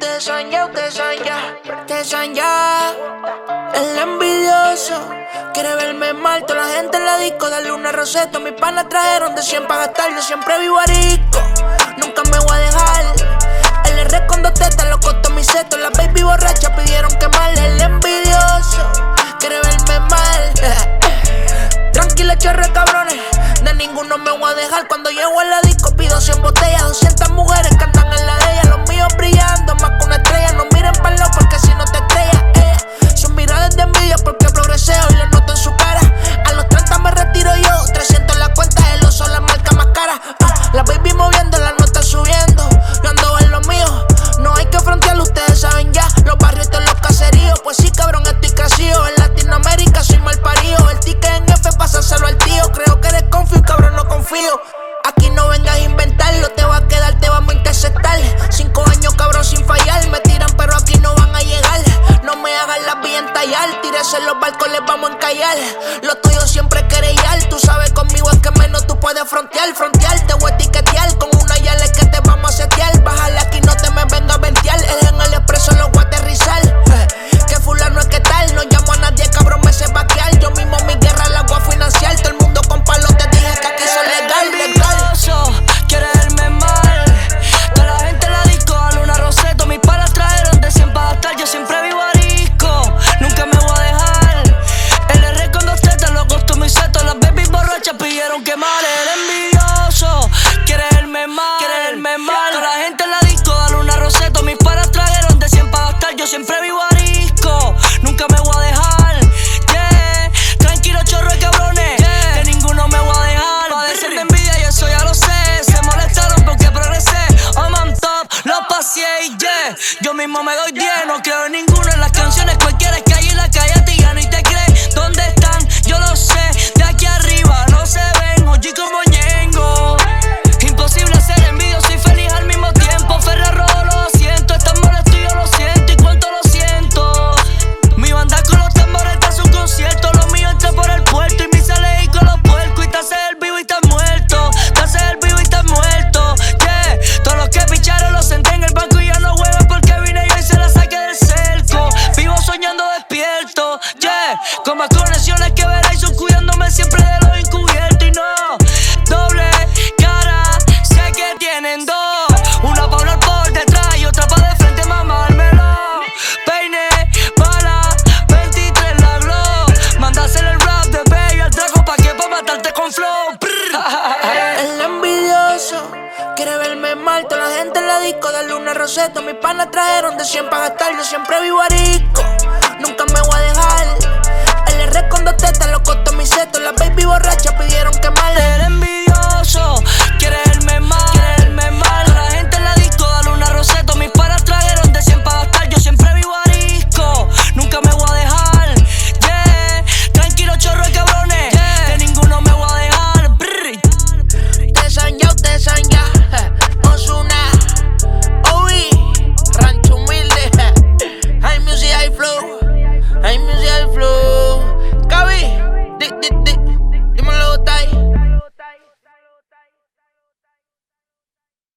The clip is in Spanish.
Te soñó, te soñó, te soñó. El envidioso quiere verme mal. Toda la gente en la disco, darle una roseta. Mis panas trajeron de 100 para gastar. Yo siempre vivo rico. Cinco años, cabrón, sin fallar. Me tiran, pero aquí no van a llegar. No me hagan las vías tallar. Tírese en los barcos, les vamos a encallar. Lo tuyo siempre es querellar. Tú sabes conmigo es que menos tú puedes frontear. frontear Frontearte, o mal, el. Quiere verme mal, quiere verme mal. La gente en la disco, dale una roseto. Mis paras trajeron de 100 para gastar. Yo siempre vivo arisco, nunca me voy a dejar. Yeah, tranquilo, chorro de cabrones. Yeah. Que ninguno me voy a dejar. Padecen de envidia, y eso ya lo sé. Se molestaron porque progresé. Oh, I'm on top, lo pasé y yeah. Yo mismo me doy 10, no creo en ninguna en las canciones. Cualquiera que hay en la calle, rico. Dale una roseta, mis panas trajeron de siempre para gastar. Yo siempre vivo rico, nunca me voy a dejar. El R con dos tetas, loco